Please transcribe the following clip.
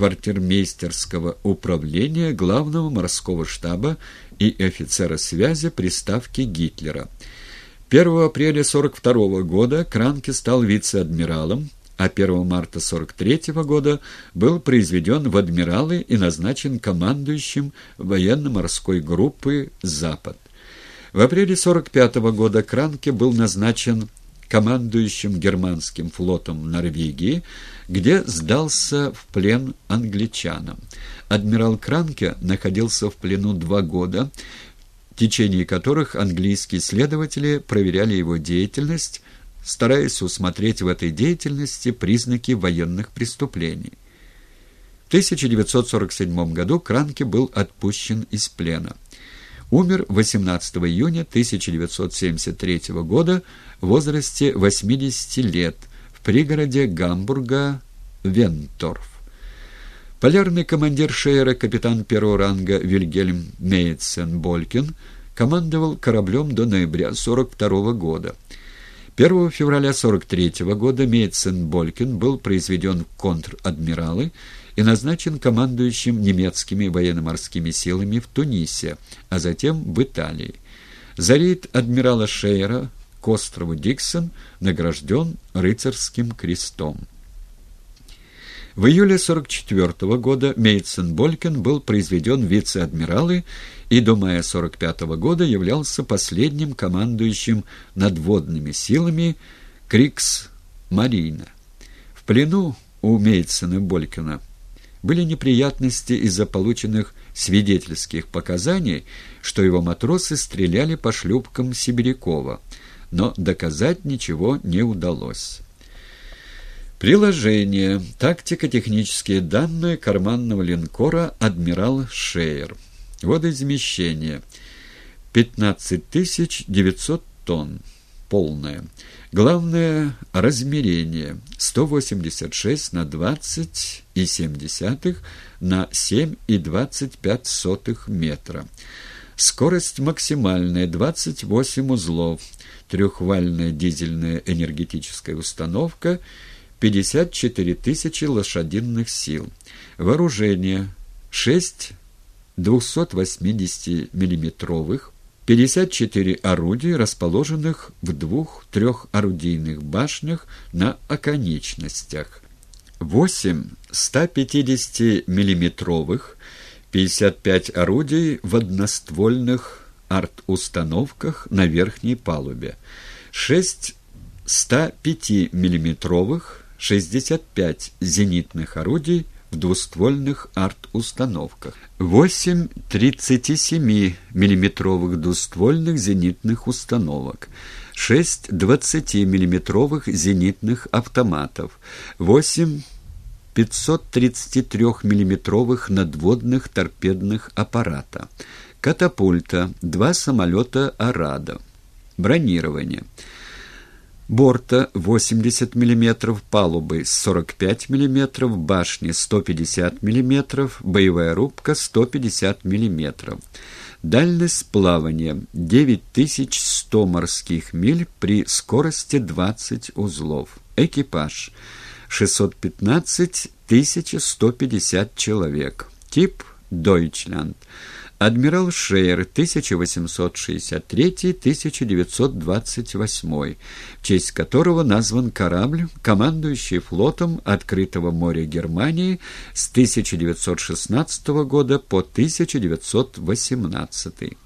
квартирмейстерского управления Главного морского штаба и офицера связи приставки Гитлера. 1 апреля 1942 года Кранке стал вице-адмиралом, а 1 марта 1943 года был произведен в адмиралы и назначен командующим военно-морской группы «Запад». В апреле 1945 года Кранке был назначен командующим германским флотом Норвегии, где сдался в плен англичанам. Адмирал Кранке находился в плену два года, в течение которых английские следователи проверяли его деятельность, стараясь усмотреть в этой деятельности признаки военных преступлений. В 1947 году Кранке был отпущен из плена. Умер 18 июня 1973 года в возрасте 80 лет в пригороде Гамбурга Венторф. Полярный командир Шейера, капитан первого ранга Вильгельм Мейцен-Болькин, командовал кораблем до ноября 1942 года. 1 февраля 1943 года Мейцен-Болькин был произведен в контр-адмиралы и назначен командующим немецкими военно-морскими силами в Тунисе, а затем в Италии. За рейд адмирала Шейера к острову Диксон награжден рыцарским крестом. В июле 1944 года Мейтсен-Болькин был произведен вице-адмиралы и до мая 1945 года являлся последним командующим надводными силами Крикс-Марина. В плену у Мейтсена-Болькина были неприятности из-за полученных свидетельских показаний, что его матросы стреляли по шлюпкам Сибирякова, но доказать ничего не удалось. Приложение. Тактико-технические данные карманного линкора «Адмирал Шейер». Водоизмещение. 15 900 тонн. Полное. Главное размерение 186 на 20,7 на 7,25 метра. Скорость максимальная 28 узлов. Трехвальная дизельная энергетическая установка 54 тысячи лошадиных сил. Вооружение 6 280 миллиметровых 54 орудий, расположенных в двух трехорудийных башнях на оконечностях, 8 150-миллиметровых, 55 орудий в одноствольных арт-установках на верхней палубе, 6 105-миллиметровых, 65 зенитных орудий в двуствольных арт-установках, 8 37 миллиметровых двуствольных зенитных установок, 6 20 миллиметровых зенитных автоматов, 8 533 миллиметровых надводных торпедных аппарата, катапульта, два самолета «Арада», бронирование – борта 80 мм, палубы 45 мм, башни 150 мм, боевая рубка 150 мм. Дальность плавания 9100 морских миль при скорости 20 узлов. Экипаж 615 150 человек. Тип «Дойчланд». Адмирал Шейер, 1863-1928, в честь которого назван корабль, командующий флотом открытого моря Германии с 1916 года по 1918.